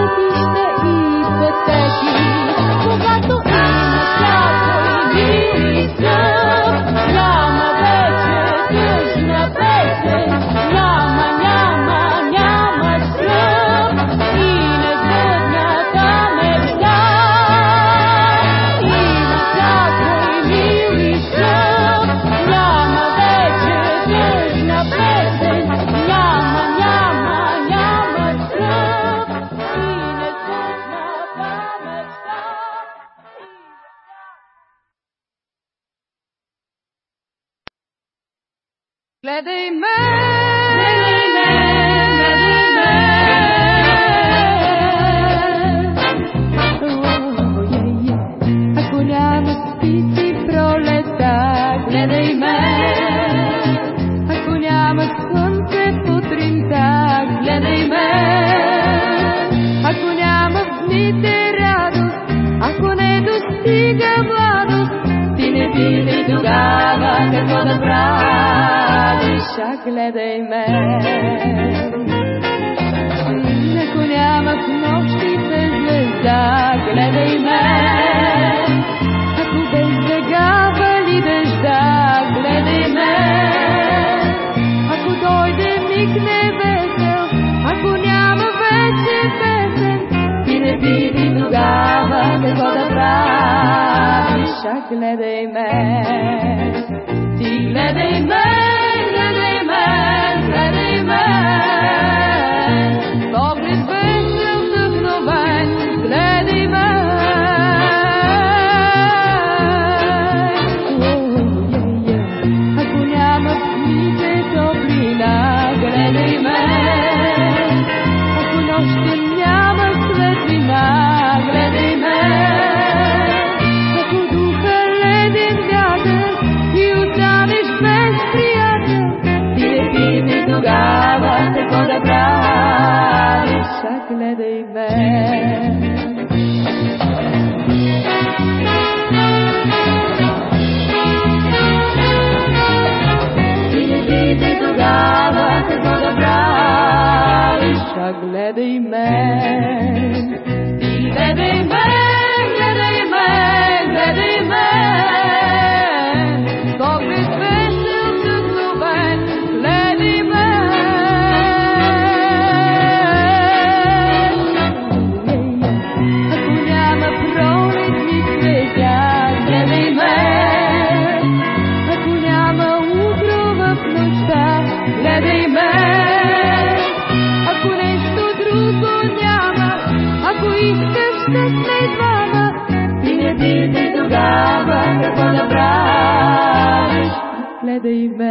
летища и пътеки, когато Гледай ме! Гледай ме! Гледай ме! О, я, я, ако няма спици пролета, гледай ме! Ако няма слънце сутринта, гледай в дните радост, ако не достига ти не ти тогава какво да правя. Саша, гледай ме. Ако няма в нощите звезда, гледай ме. Ако без дъга вали дъжда, гледай ме. Ако дойде миг небесел, ако няма вече песен, ти не види тогава какво да правиш, гледай ме. lost in they met.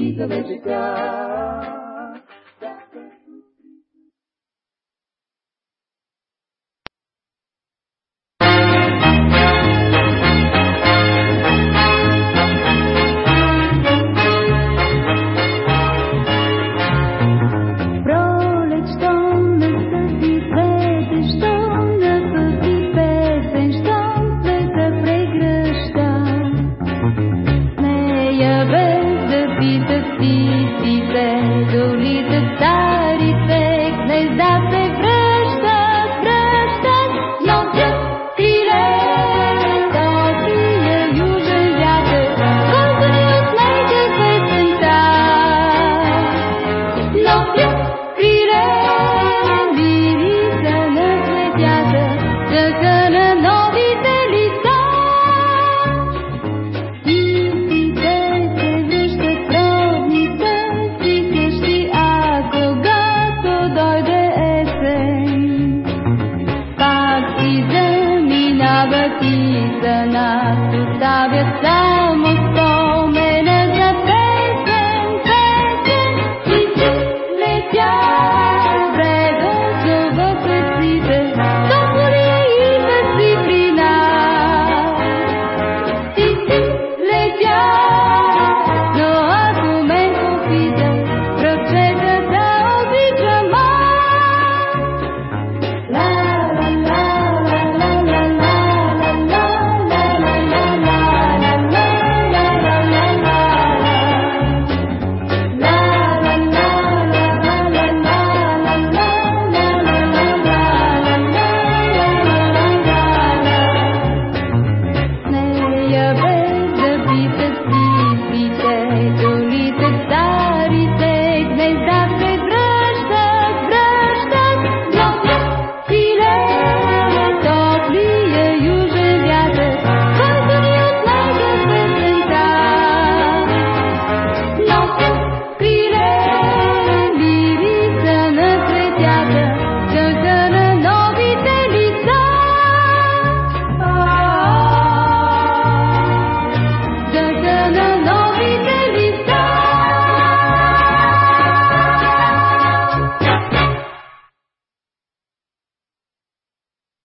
Тихо и